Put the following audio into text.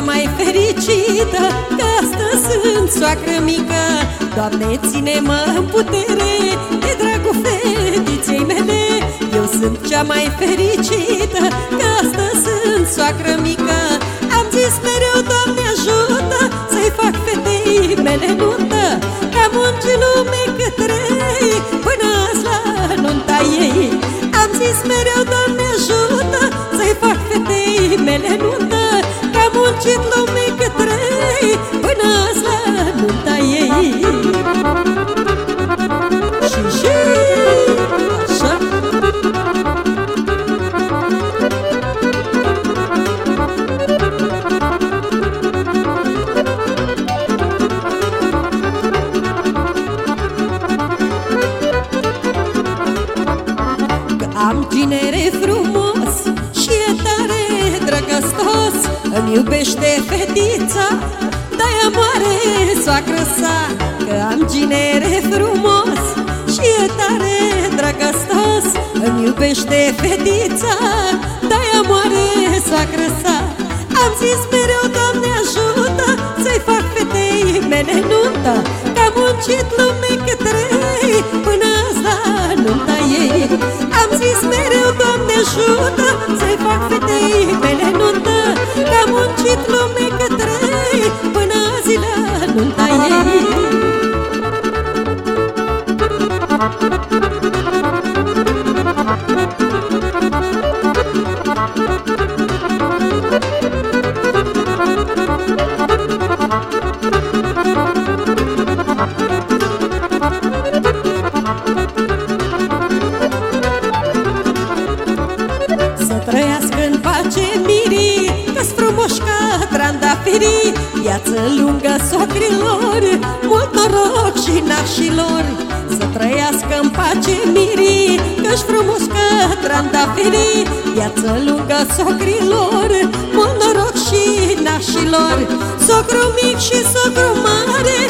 mai fericită Că astăzi sunt soacră mică. Doamne, ține-mă în putere De dragul fetiței mele. Eu sunt cea mai fericită Că astăzi sunt soacră mică. Am zis mereu, Doamne, ajută Să-i fac fetei mele nuntă. Că am muncit lume cât trei Până azi la nunta ei. Am zis mereu, Doamne, ajută Să-i fac fetei mele nuntă muncit Îmi iubește fetița, de-aia moare soacră sa Că am ginere frumos și e tare drăgăstos Îmi iubește fetița, de-aia moare soacră sa. Am zis mereu, Doamne ajută, să-i fac fetei mele nuntă Că am muncit lume cât trei, până azi la nunta ei. Am zis mereu, Doamne ajută, să-i fac fetei nunta trandafirii Viață lungă socrilor Mult noroc și nașilor Să trăiască în pace mirii Că-s frumoși ca trandafirii Viață lungă socrilor Mult noroc și nașilor Socru mic și socru mare